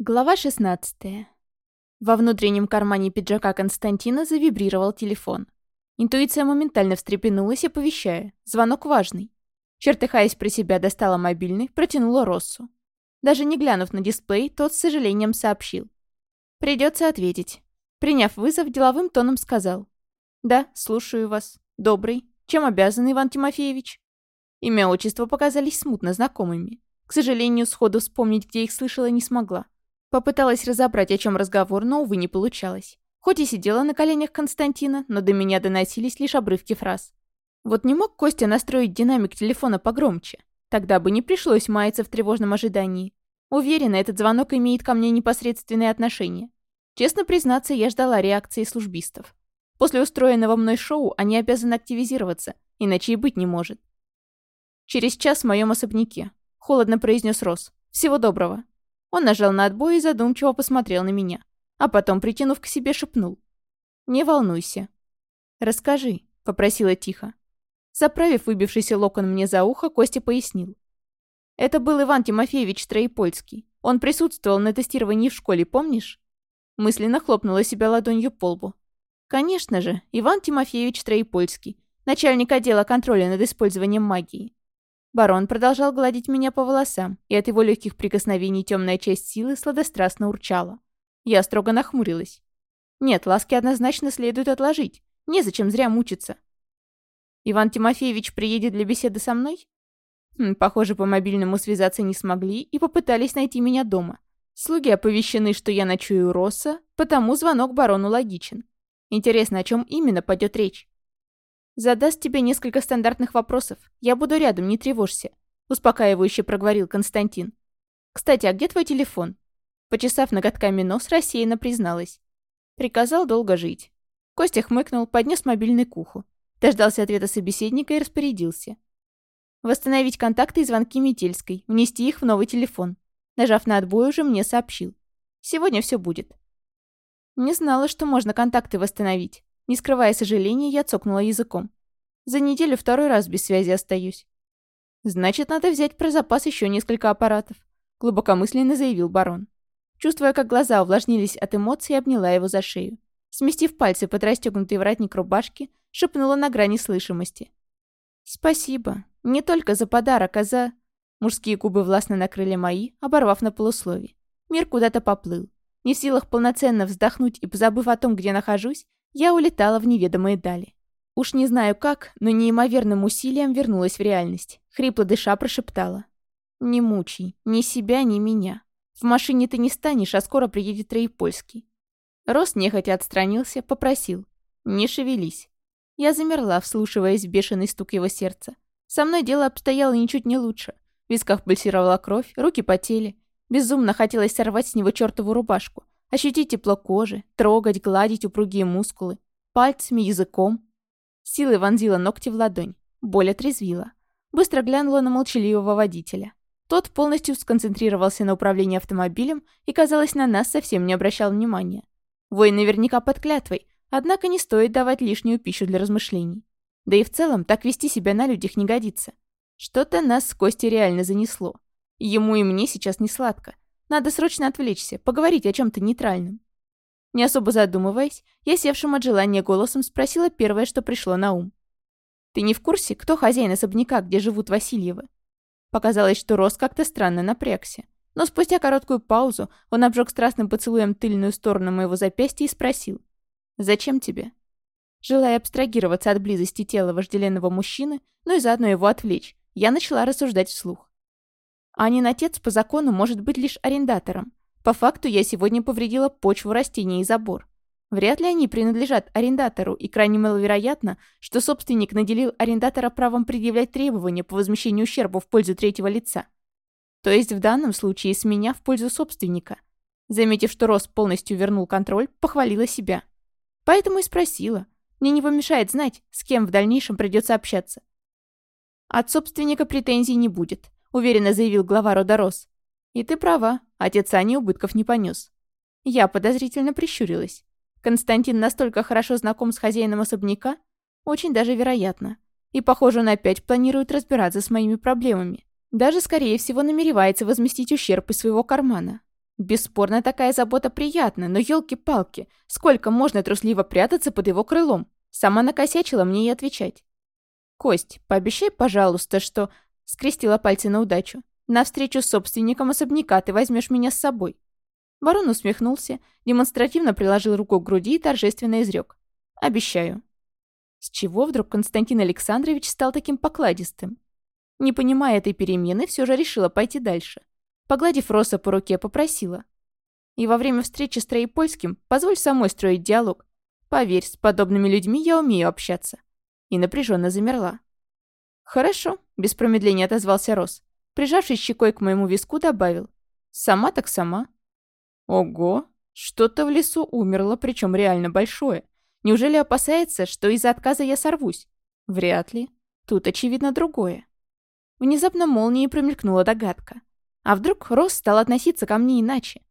Глава 16. Во внутреннем кармане пиджака Константина завибрировал телефон. Интуиция моментально встрепенулась, оповещая. Звонок важный. Чертыхаясь про себя, достала мобильный, протянула Россу. Даже не глянув на дисплей, тот с сожалением сообщил. «Придется ответить». Приняв вызов, деловым тоном сказал. «Да, слушаю вас. Добрый. Чем обязан, Иван Тимофеевич?» Имя отчество показались смутно знакомыми. К сожалению, сходу вспомнить, где их слышала, не смогла. Попыталась разобрать, о чем разговор, но, увы, не получалось. Хоть и сидела на коленях Константина, но до меня доносились лишь обрывки фраз. Вот не мог Костя настроить динамик телефона погромче. Тогда бы не пришлось маяться в тревожном ожидании. Уверена, этот звонок имеет ко мне непосредственное отношение. Честно признаться, я ждала реакции службистов. После устроенного мной шоу они обязаны активизироваться, иначе и быть не может. «Через час в моем особняке», — холодно произнес Рос. «Всего доброго». Он нажал на отбой и задумчиво посмотрел на меня. А потом, притянув к себе, шепнул. «Не волнуйся». «Расскажи», — попросила тихо. Заправив выбившийся локон мне за ухо, Костя пояснил. «Это был Иван Тимофеевич Троепольский. Он присутствовал на тестировании в школе, помнишь?» Мысленно хлопнула себя ладонью по лбу. «Конечно же, Иван Тимофеевич Троепольский, начальник отдела контроля над использованием магии. Барон продолжал гладить меня по волосам, и от его легких прикосновений темная часть силы сладострастно урчала. Я строго нахмурилась. Нет, ласки однозначно следует отложить. Незачем зря мучиться. Иван Тимофеевич приедет для беседы со мной? Хм, похоже, по мобильному связаться не смогли и попытались найти меня дома. Слуги оповещены, что я ночую у Росса, потому звонок барону логичен. Интересно, о чем именно пойдет речь? «Задаст тебе несколько стандартных вопросов. Я буду рядом, не тревожься», — успокаивающе проговорил Константин. «Кстати, а где твой телефон?» Почесав ноготками нос, рассеянно призналась. Приказал долго жить. Костя хмыкнул, поднес мобильный к уху. Дождался ответа собеседника и распорядился. Восстановить контакты и звонки Метельской, внести их в новый телефон. Нажав на отбой, уже мне сообщил. Сегодня все будет. Не знала, что можно контакты восстановить. Не скрывая сожаления, я цокнула языком. За неделю второй раз без связи остаюсь. Значит, надо взять про запас еще несколько аппаратов, глубокомысленно заявил барон. Чувствуя, как глаза увлажнились от эмоций, обняла его за шею. Сместив пальцы под расстегнутый воротник рубашки, шепнула на грани слышимости. «Спасибо. Не только за подарок, а за...» Мужские губы властно накрыли мои, оборвав на полусловие. Мир куда-то поплыл. Не в силах полноценно вздохнуть и позабыв о том, где нахожусь, я улетала в неведомые дали. Уж не знаю как, но неимоверным усилием вернулась в реальность. Хрипло дыша прошептала. «Не мучай. Ни себя, ни меня. В машине ты не станешь, а скоро приедет Троепольский». Рост нехотя отстранился, попросил. «Не шевелись». Я замерла, вслушиваясь в бешеный стук его сердца. Со мной дело обстояло ничуть не лучше. В висках пульсировала кровь, руки потели. Безумно хотелось сорвать с него чертову рубашку. Ощутить тепло кожи, трогать, гладить упругие мускулы, пальцами, языком. Силой вонзила ногти в ладонь. Боль отрезвила. Быстро глянула на молчаливого водителя. Тот полностью сконцентрировался на управлении автомобилем и, казалось, на нас совсем не обращал внимания. Воин наверняка под клятвой, однако не стоит давать лишнюю пищу для размышлений. Да и в целом так вести себя на людях не годится. Что-то нас с Костей реально занесло. Ему и мне сейчас не сладко. Надо срочно отвлечься, поговорить о чем-то нейтральном. Не особо задумываясь, я севшим от желания голосом спросила первое, что пришло на ум. «Ты не в курсе, кто хозяин особняка, где живут Васильевы?» Показалось, что Рос как-то странно напрягся. Но спустя короткую паузу он обжег страстным поцелуем тыльную сторону моего запястья и спросил. «Зачем тебе?» Желая абстрагироваться от близости тела вожделенного мужчины, но и заодно его отвлечь, я начала рассуждать вслух. Анин отец по закону может быть лишь арендатором. По факту я сегодня повредила почву растений и забор. Вряд ли они принадлежат арендатору, и крайне маловероятно, что собственник наделил арендатора правом предъявлять требования по возмещению ущерба в пользу третьего лица. То есть в данном случае с меня в пользу собственника. Заметив, что Рос полностью вернул контроль, похвалила себя. Поэтому и спросила. Мне не помешает знать, с кем в дальнейшем придется общаться. От собственника претензий не будет уверенно заявил глава рода Рос. «И ты права, отец Ани убытков не понес». Я подозрительно прищурилась. Константин настолько хорошо знаком с хозяином особняка? Очень даже вероятно. И, похоже, он опять планирует разбираться с моими проблемами. Даже, скорее всего, намеревается возместить ущерб из своего кармана. Бесспорно, такая забота приятна, но елки-палки, сколько можно трусливо прятаться под его крылом? Сама накосячила мне и отвечать. «Кость, пообещай, пожалуйста, что...» Скрестила пальцы на удачу. «На встречу с собственником особняка ты возьмешь меня с собой». Барон усмехнулся, демонстративно приложил руку к груди и торжественно изрек. «Обещаю». С чего вдруг Константин Александрович стал таким покладистым? Не понимая этой перемены, все же решила пойти дальше. Погладив Роса по руке, попросила. И во время встречи с Троепольским позволь самой строить диалог. Поверь, с подобными людьми я умею общаться. И напряженно замерла. «Хорошо», — без промедления отозвался Рос. Прижавшись щекой к моему виску, добавил. «Сама так сама». «Ого! Что-то в лесу умерло, причем реально большое. Неужели опасается, что из-за отказа я сорвусь? Вряд ли. Тут, очевидно, другое». Внезапно молнией промелькнула догадка. А вдруг Рос стал относиться ко мне иначе?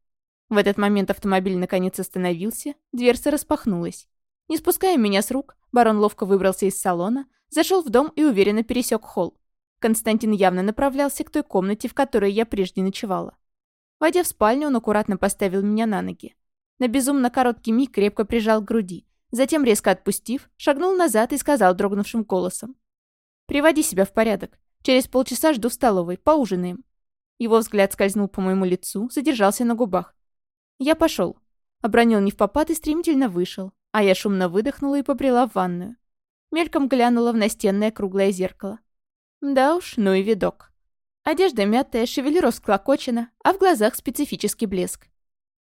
В этот момент автомобиль наконец остановился, дверца распахнулась. Не спуская меня с рук, барон ловко выбрался из салона, Зашел в дом и уверенно пересек холл. Константин явно направлялся к той комнате, в которой я прежде ночевала. Войдя в спальню, он аккуратно поставил меня на ноги. На безумно короткий миг крепко прижал к груди. Затем, резко отпустив, шагнул назад и сказал дрогнувшим голосом. «Приводи себя в порядок. Через полчаса жду в столовой. Поужинаем». Его взгляд скользнул по моему лицу, задержался на губах. Я пошел. Обронил не в попад и стремительно вышел, а я шумно выдохнула и побрела в ванную. Мельком глянула в настенное круглое зеркало. Да уж, ну и видок. Одежда мятая, шевелюра всклокочена, а в глазах специфический блеск.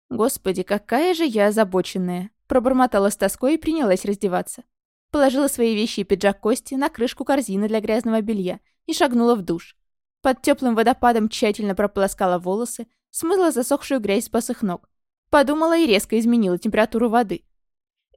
«Господи, какая же я озабоченная!» Пробормотала с тоской и принялась раздеваться. Положила свои вещи и пиджак Кости на крышку корзины для грязного белья и шагнула в душ. Под теплым водопадом тщательно прополоскала волосы, смыла засохшую грязь с босых ног. Подумала и резко изменила температуру воды.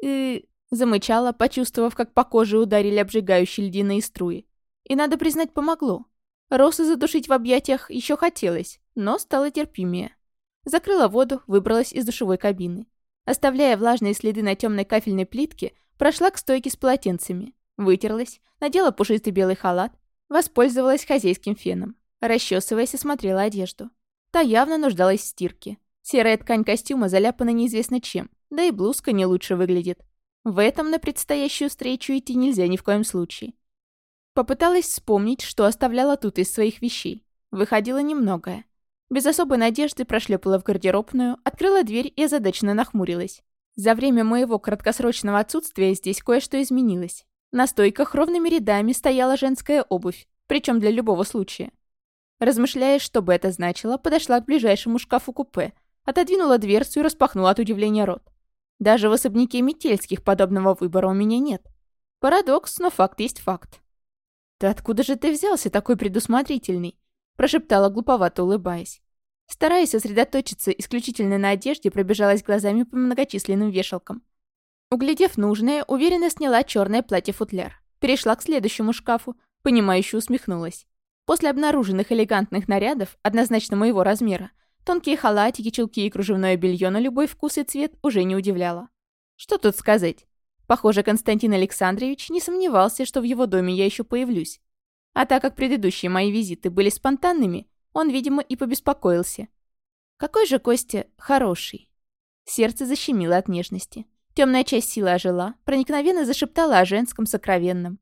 И Замычала, почувствовав, как по коже ударили обжигающие ледяные струи. И, надо признать, помогло. Росы задушить в объятиях еще хотелось, но стало терпимее. Закрыла воду, выбралась из душевой кабины. Оставляя влажные следы на темной кафельной плитке, прошла к стойке с полотенцами. Вытерлась, надела пушистый белый халат, воспользовалась хозяйским феном. Расчесываясь, осмотрела одежду. Та явно нуждалась в стирке. Серая ткань костюма заляпана неизвестно чем, да и блузка не лучше выглядит. В этом на предстоящую встречу идти нельзя ни в коем случае. Попыталась вспомнить, что оставляла тут из своих вещей. Выходило немногое. Без особой надежды прошлепала в гардеробную, открыла дверь и озадаченно нахмурилась. За время моего краткосрочного отсутствия здесь кое-что изменилось. На стойках ровными рядами стояла женская обувь, причем для любого случая. Размышляя, что бы это значило, подошла к ближайшему шкафу-купе, отодвинула дверцу и распахнула от удивления рот. Даже в особняке Метельских подобного выбора у меня нет. Парадокс, но факт есть факт. «Ты откуда же ты взялся такой предусмотрительный?» прошептала глуповато, улыбаясь. Стараясь сосредоточиться исключительно на одежде, пробежалась глазами по многочисленным вешалкам. Углядев нужное, уверенно сняла черное платье-футляр. Перешла к следующему шкафу, понимающе усмехнулась. После обнаруженных элегантных нарядов, однозначно моего размера, Тонкие халатики, чулки и кружевное белье на любой вкус и цвет уже не удивляло. Что тут сказать? Похоже, Константин Александрович не сомневался, что в его доме я еще появлюсь. А так как предыдущие мои визиты были спонтанными, он, видимо, и побеспокоился. Какой же Костя хороший. Сердце защемило от нежности. Темная часть силы ожила, проникновенно зашептала о женском сокровенном.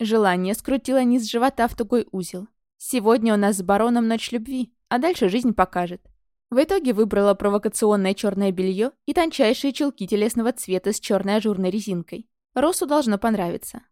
Желание скрутило низ живота в тугой узел. Сегодня у нас с бароном ночь любви, а дальше жизнь покажет. В итоге выбрала провокационное черное белье и тончайшие чулки телесного цвета с черной ажурной резинкой. Росу должно понравиться.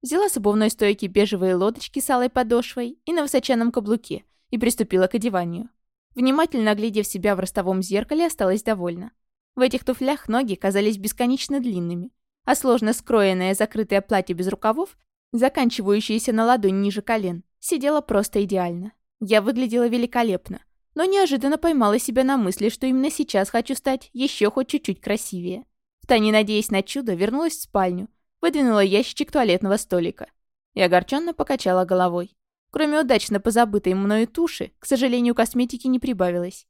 Взяла с обувной стойки бежевые лодочки с алой подошвой и на высоченном каблуке и приступила к одеванию. Внимательно оглядев себя в ростовом зеркале, осталась довольна. В этих туфлях ноги казались бесконечно длинными, а сложно скроенное закрытое платье без рукавов, заканчивающееся на ладонь ниже колен, сидело просто идеально. Я выглядела великолепно, но неожиданно поймала себя на мысли, что именно сейчас хочу стать еще хоть чуть-чуть красивее. Втайне надеясь на чудо, вернулась в спальню, выдвинула ящичек туалетного столика и огорченно покачала головой. Кроме удачно позабытой мною туши, к сожалению, косметики не прибавилось.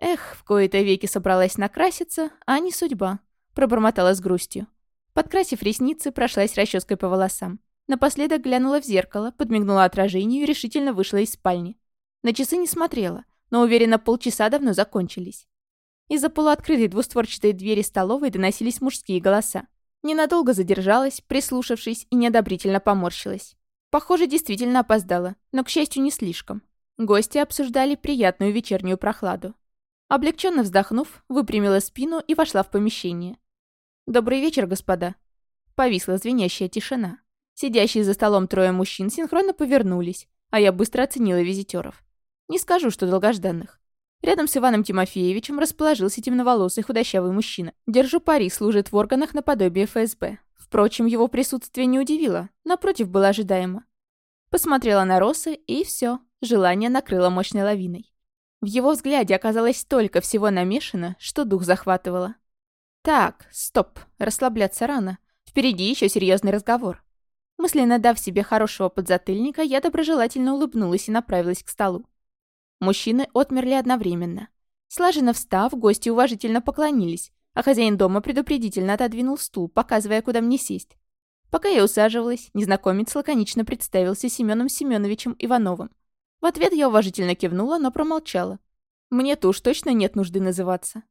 Эх, в кои-то веки собралась накраситься, а не судьба, пробормотала с грустью. Подкрасив ресницы, прошлась расческой по волосам. Напоследок глянула в зеркало, подмигнула отражению и решительно вышла из спальни. На часы не смотрела. но уверена, полчаса давно закончились. Из-за полуоткрытой двустворчатой двери столовой доносились мужские голоса. Ненадолго задержалась, прислушавшись, и неодобрительно поморщилась. Похоже, действительно опоздала, но, к счастью, не слишком. Гости обсуждали приятную вечернюю прохладу. Облегченно вздохнув, выпрямила спину и вошла в помещение. «Добрый вечер, господа». Повисла звенящая тишина. Сидящие за столом трое мужчин синхронно повернулись, а я быстро оценила визитеров. Не скажу, что долгожданных. Рядом с Иваном Тимофеевичем расположился темноволосый худощавый мужчина. Держу пари, служит в органах наподобие ФСБ. Впрочем, его присутствие не удивило, напротив, было ожидаемо. Посмотрела на Роса, и все, желание накрыло мощной лавиной. В его взгляде оказалось столько всего намешано, что дух захватывало. Так, стоп, расслабляться рано. Впереди еще серьезный разговор. Мысленно дав себе хорошего подзатыльника, я доброжелательно улыбнулась и направилась к столу. Мужчины отмерли одновременно. Слаженно встав, гости уважительно поклонились, а хозяин дома предупредительно отодвинул стул, показывая, куда мне сесть. Пока я усаживалась, незнакомец лаконично представился Семеном Семеновичем Ивановым. В ответ я уважительно кивнула, но промолчала. Мне-то уж точно нет нужды называться.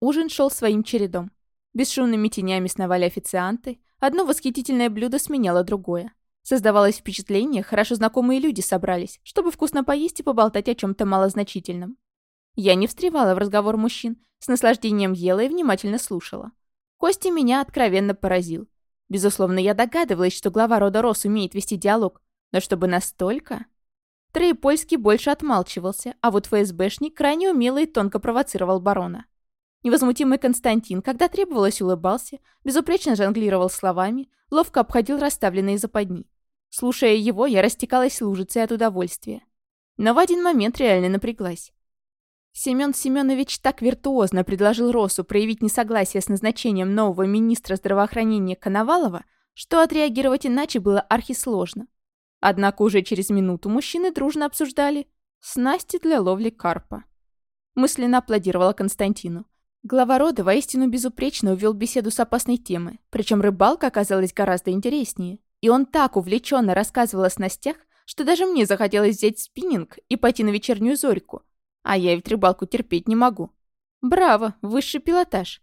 Ужин шел своим чередом. Бесшумными тенями сновали официанты, одно восхитительное блюдо сменяло другое. Создавалось впечатление, хорошо знакомые люди собрались, чтобы вкусно поесть и поболтать о чем-то малозначительном. Я не встревала в разговор мужчин, с наслаждением ела и внимательно слушала. Костя меня откровенно поразил. Безусловно, я догадывалась, что глава рода Рос умеет вести диалог, но чтобы настолько... Троепольский больше отмалчивался, а вот ФСБшник крайне умело и тонко провоцировал барона. Невозмутимый Константин, когда требовалось, улыбался, безупречно жонглировал словами, ловко обходил расставленные западни. Слушая его, я растекалась лужицей от удовольствия. Но в один момент реально напряглась. Семен Семенович так виртуозно предложил Росу проявить несогласие с назначением нового министра здравоохранения Коновалова, что отреагировать иначе было архисложно. Однако уже через минуту мужчины дружно обсуждали снасти для ловли карпа. Мысленно аплодировала Константину. Глава рода воистину безупречно увел беседу с опасной темы, причем рыбалка оказалась гораздо интереснее. И он так увлеченно рассказывал о снастях, что даже мне захотелось взять спиннинг и пойти на вечернюю зорьку. А я ведь рыбалку терпеть не могу. Браво, высший пилотаж.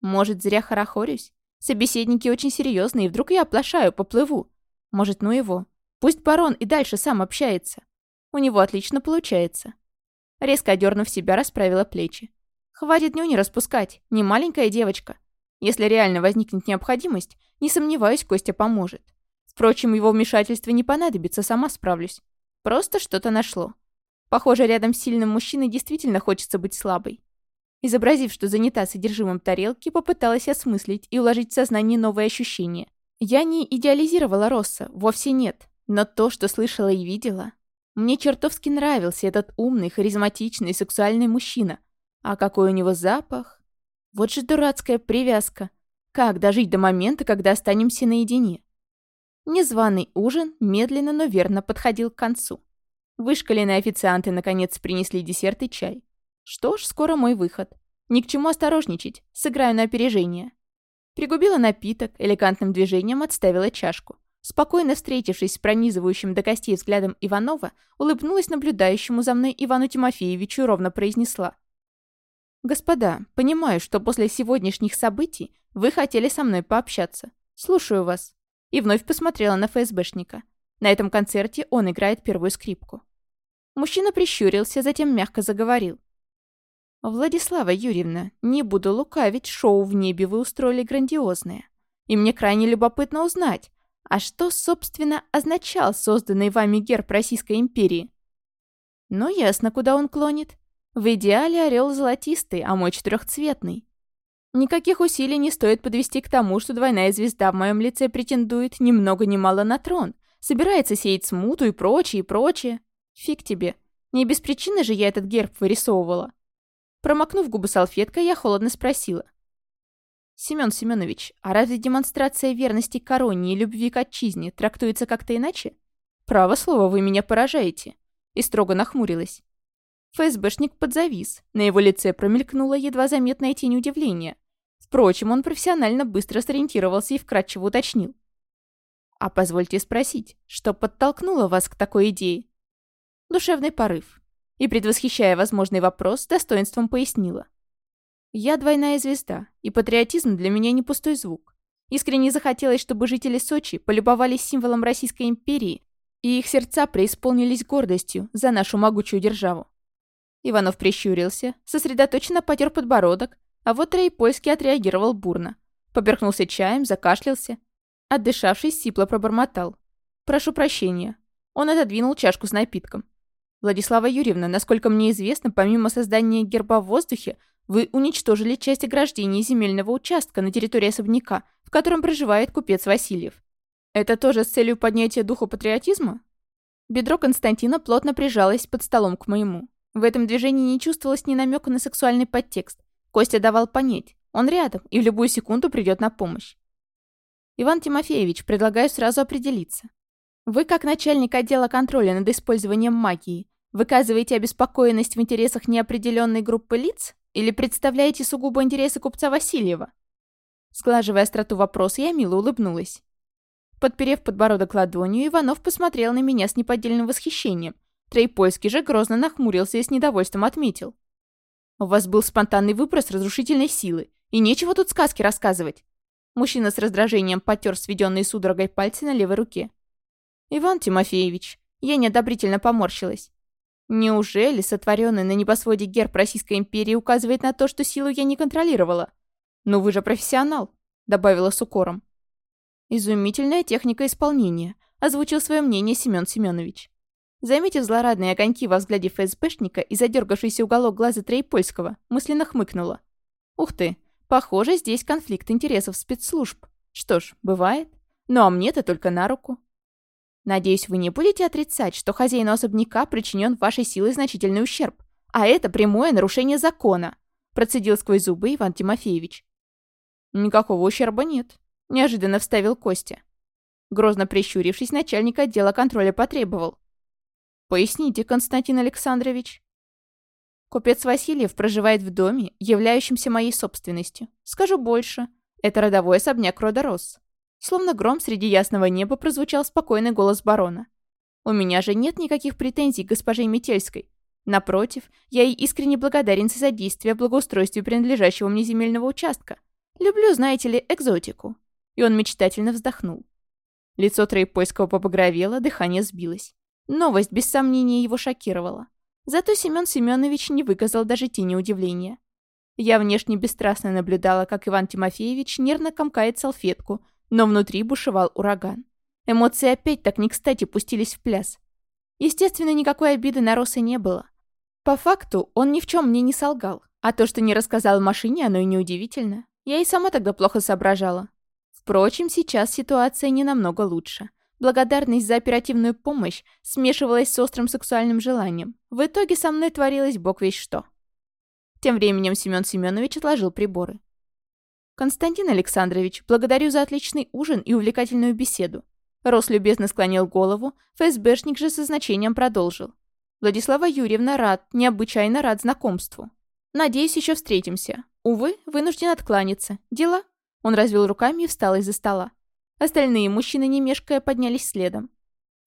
Может, зря хорохорюсь? Собеседники очень серьезные, и вдруг я оплошаю, поплыву. Может, ну его. Пусть барон и дальше сам общается. У него отлично получается. Резко одернув себя, расправила плечи. Хватит нюни распускать, не маленькая девочка. Если реально возникнет необходимость, не сомневаюсь, Костя поможет. Впрочем, его вмешательство не понадобится, сама справлюсь. Просто что-то нашло. Похоже, рядом с сильным мужчиной действительно хочется быть слабой. Изобразив, что занята содержимым тарелки, попыталась осмыслить и уложить в сознание новые ощущения. Я не идеализировала Росса, вовсе нет. Но то, что слышала и видела... Мне чертовски нравился этот умный, харизматичный, сексуальный мужчина. А какой у него запах? Вот же дурацкая привязка. Как дожить до момента, когда останемся наедине? Незваный ужин медленно, но верно подходил к концу. Вышкаленные официанты наконец принесли десерт и чай. Что ж, скоро мой выход. Ни к чему осторожничать, сыграю на опережение. Пригубила напиток, элегантным движением отставила чашку. Спокойно встретившись с пронизывающим до костей взглядом Иванова, улыбнулась наблюдающему за мной Ивану Тимофеевичу ровно произнесла. «Господа, понимаю, что после сегодняшних событий вы хотели со мной пообщаться. Слушаю вас» и вновь посмотрела на ФСБшника. На этом концерте он играет первую скрипку. Мужчина прищурился, затем мягко заговорил. «Владислава Юрьевна, не буду лукавить, шоу в небе вы устроили грандиозное. И мне крайне любопытно узнать, а что, собственно, означал созданный вами герб Российской империи? Ну, ясно, куда он клонит. В идеале орел золотистый, а мой четырехцветный. Никаких усилий не стоит подвести к тому, что двойная звезда в моем лице претендует ни много ни мало на трон, собирается сеять смуту и прочее, и прочее. Фиг тебе. Не без причины же я этот герб вырисовывала. Промокнув губы салфеткой, я холодно спросила. «Семен Семенович, а разве демонстрация верности короне и любви к отчизне трактуется как-то иначе? Право слово, вы меня поражаете». И строго нахмурилась. ФСБшник подзавис. На его лице промелькнула едва заметная тень удивления. Впрочем, он профессионально быстро сориентировался и вкратчиво уточнил. «А позвольте спросить, что подтолкнуло вас к такой идее?» «Душевный порыв. и, предвосхищая возможный вопрос, достоинством пояснила. «Я двойная звезда, и патриотизм для меня не пустой звук. Искренне захотелось, чтобы жители Сочи полюбовались символом Российской империи, и их сердца преисполнились гордостью за нашу могучую державу. Иванов прищурился, сосредоточенно потер подбородок, а вот Троепольский отреагировал бурно. Поперхнулся чаем, закашлялся. Отдышавшись, сипло пробормотал. «Прошу прощения». Он отодвинул чашку с напитком. «Владислава Юрьевна, насколько мне известно, помимо создания герба в воздухе, вы уничтожили часть ограждений земельного участка на территории особняка, в котором проживает купец Васильев. Это тоже с целью поднятия духа патриотизма?» Бедро Константина плотно прижалось под столом к моему. В этом движении не чувствовалось ни намека на сексуальный подтекст. Костя давал понять, он рядом и в любую секунду придет на помощь. Иван Тимофеевич, предлагаю сразу определиться. Вы, как начальник отдела контроля над использованием магии, выказываете обеспокоенность в интересах неопределенной группы лиц или представляете сугубо интересы купца Васильева? Сглаживая остроту вопроса, я мило улыбнулась. Подперев подбородок ладонью, Иванов посмотрел на меня с неподдельным восхищением, Трейпольский же грозно нахмурился и с недовольством отметил. «У вас был спонтанный выброс разрушительной силы, и нечего тут сказки рассказывать». Мужчина с раздражением потер сведенные судорогой пальцы на левой руке. «Иван Тимофеевич», я неодобрительно поморщилась. Неужели сотворенный на небосводе герб Российской империи указывает на то, что силу я не контролировала? «Ну вы же профессионал», — добавила с укором. «Изумительная техника исполнения», — озвучил свое мнение Семен Семенович. Заметив злорадные огоньки во взгляде ФСБшника и задергавшийся уголок глаза Трейпольского, мысленно хмыкнула. «Ух ты, похоже, здесь конфликт интересов спецслужб. Что ж, бывает. Ну а мне-то только на руку». «Надеюсь, вы не будете отрицать, что хозяину особняка причинен вашей силой значительный ущерб. А это прямое нарушение закона», процедил сквозь зубы Иван Тимофеевич. «Никакого ущерба нет», — неожиданно вставил Костя. Грозно прищурившись, начальник отдела контроля потребовал. Поясните, Константин Александрович. Купец Васильев проживает в доме, являющемся моей собственностью. Скажу больше. Это родовой особняк рода Рос. Словно гром среди ясного неба прозвучал спокойный голос барона. У меня же нет никаких претензий к госпоже Метельской. Напротив, я ей искренне благодарен за содействие благоустройству принадлежащего мне земельного участка. Люблю, знаете ли, экзотику. И он мечтательно вздохнул. Лицо Троепольского побагровело, дыхание сбилось. Новость, без сомнения, его шокировала. Зато Семен Семенович не выказал даже тени удивления. Я внешне бесстрастно наблюдала, как Иван Тимофеевич нервно комкает салфетку, но внутри бушевал ураган. Эмоции опять так не кстати пустились в пляс. Естественно, никакой обиды на Роса не было. По факту, он ни в чем мне не солгал. А то, что не рассказал машине, оно и не удивительно. Я и сама тогда плохо соображала. Впрочем, сейчас ситуация не намного лучше. Благодарность за оперативную помощь смешивалась с острым сексуальным желанием. В итоге со мной творилось бог весь что. Тем временем Семен Семенович отложил приборы. «Константин Александрович, благодарю за отличный ужин и увлекательную беседу». Рос любезно склонил голову, ФСБшник же со значением продолжил. «Владислава Юрьевна рад, необычайно рад знакомству. Надеюсь, еще встретимся. Увы, вынужден откланяться. Дела?» Он развел руками и встал из-за стола. Остальные мужчины, не мешкая, поднялись следом.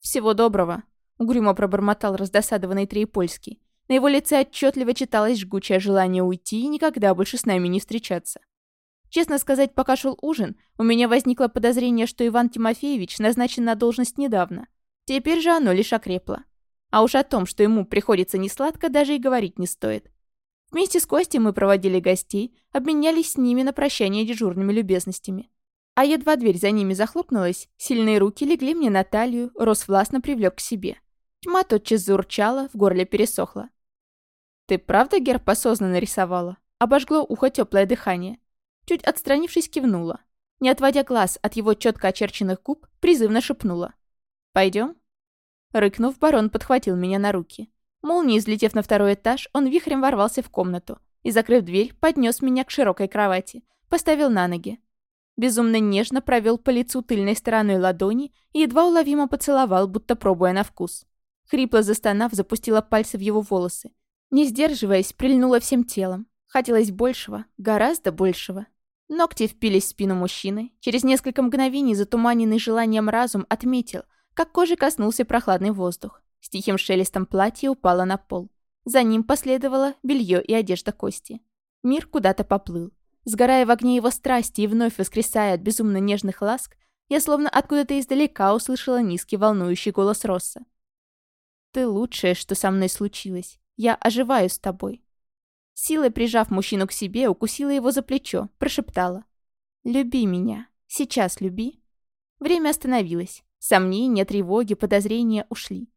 «Всего доброго», — угрюмо пробормотал раздосадованный Троепольский. На его лице отчетливо читалось жгучее желание уйти и никогда больше с нами не встречаться. Честно сказать, пока шел ужин, у меня возникло подозрение, что Иван Тимофеевич назначен на должность недавно. Теперь же оно лишь окрепло. А уж о том, что ему приходится несладко, даже и говорить не стоит. Вместе с Костей мы проводили гостей, обменялись с ними на прощание дежурными любезностями. А едва дверь за ними захлопнулась, сильные руки легли мне на талию, Рос властно привлек к себе. Тьма тотчас заурчала, в горле пересохла. «Ты правда герб осознанно рисовала?» Обожгло ухо теплое дыхание. Чуть отстранившись, кивнула. Не отводя глаз от его четко очерченных губ, призывно шепнула. «Пойдем?» Рыкнув, барон подхватил меня на руки. Молнией, взлетев на второй этаж, он вихрем ворвался в комнату и, закрыв дверь, поднес меня к широкой кровати, поставил на ноги, Безумно нежно провел по лицу тыльной стороной ладони и едва уловимо поцеловал, будто пробуя на вкус. Хрипло застонав, запустила пальцы в его волосы. Не сдерживаясь, прильнула всем телом. Хотелось большего, гораздо большего. Ногти впились в спину мужчины. Через несколько мгновений затуманенный желанием разум отметил, как кожи коснулся прохладный воздух. С тихим шелестом платье упало на пол. За ним последовало белье и одежда Кости. Мир куда-то поплыл. Сгорая в огне его страсти и вновь воскресая от безумно нежных ласк, я словно откуда-то издалека услышала низкий волнующий голос Росса. «Ты лучшее, что со мной случилось. Я оживаю с тобой». Силой прижав мужчину к себе, укусила его за плечо, прошептала. «Люби меня. Сейчас люби». Время остановилось. Сомнения, тревоги, подозрения ушли.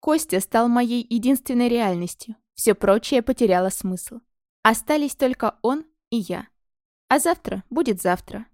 Костя стал моей единственной реальностью. Все прочее потеряло смысл. Остались только он и я. А завтра будет завтра.